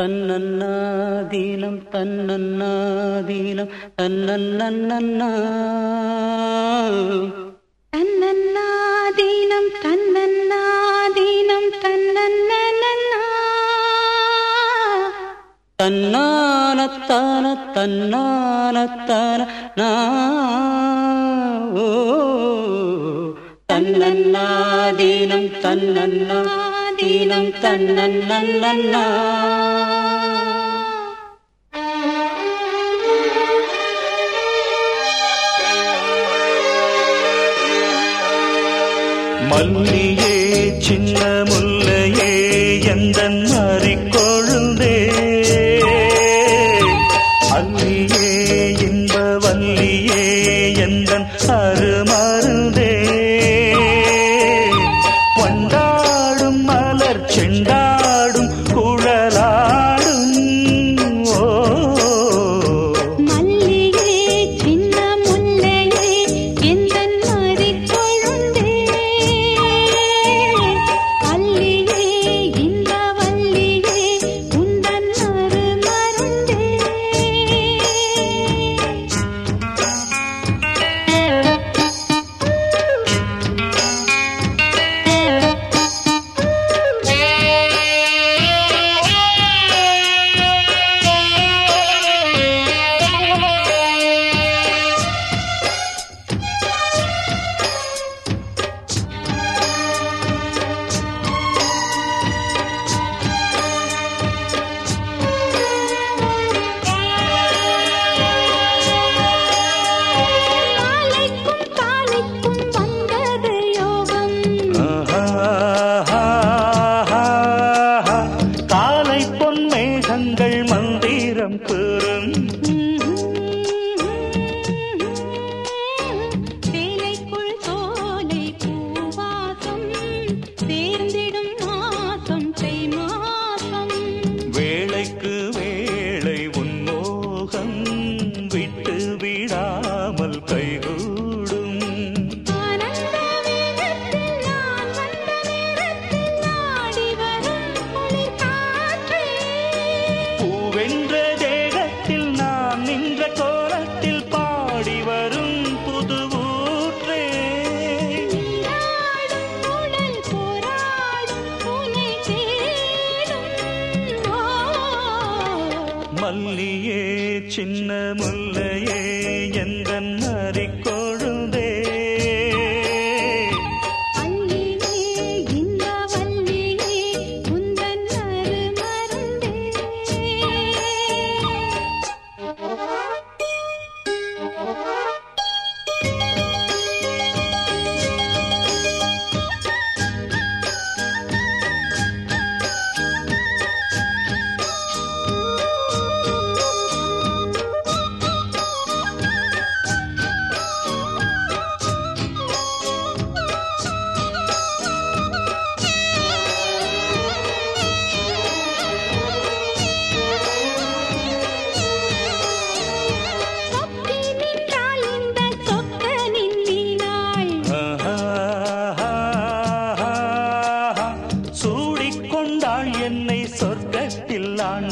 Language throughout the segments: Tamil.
തന്നന്നാദീലം തന്നന്നാദീലം തന്നന്നന്ന തന്നന്നാദീനം തന്നന്നാദീനം തന്നന്നന്ന തന്നാനത്താന തന്നാനത്താന. നാ ഓ. തന്നന്നാദീനം തന്നന്നാദീനം തന്നന്നന്ന மல்லியே சின்ன முல்லையே எந்த மாறி மல்லியே சின்ன முல்லையே எந்த அறிக்கை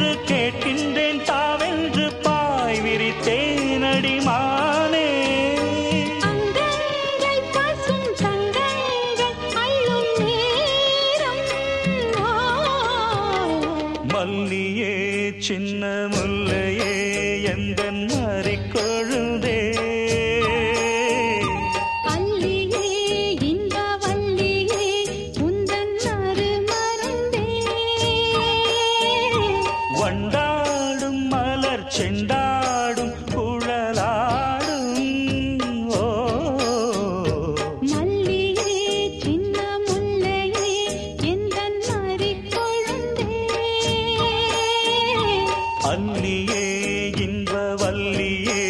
என்று கேட்கின்றேன் தாவென்று பாய் விரித்தேன் அடிமானே. மல்லியே சின்ன செண்டாடும் குழலாடும். ஓ. மல்லிகே சின்ன முல்லையே எந்த மாறி குழந்தே. அல்லியே இன்ப வல்லியே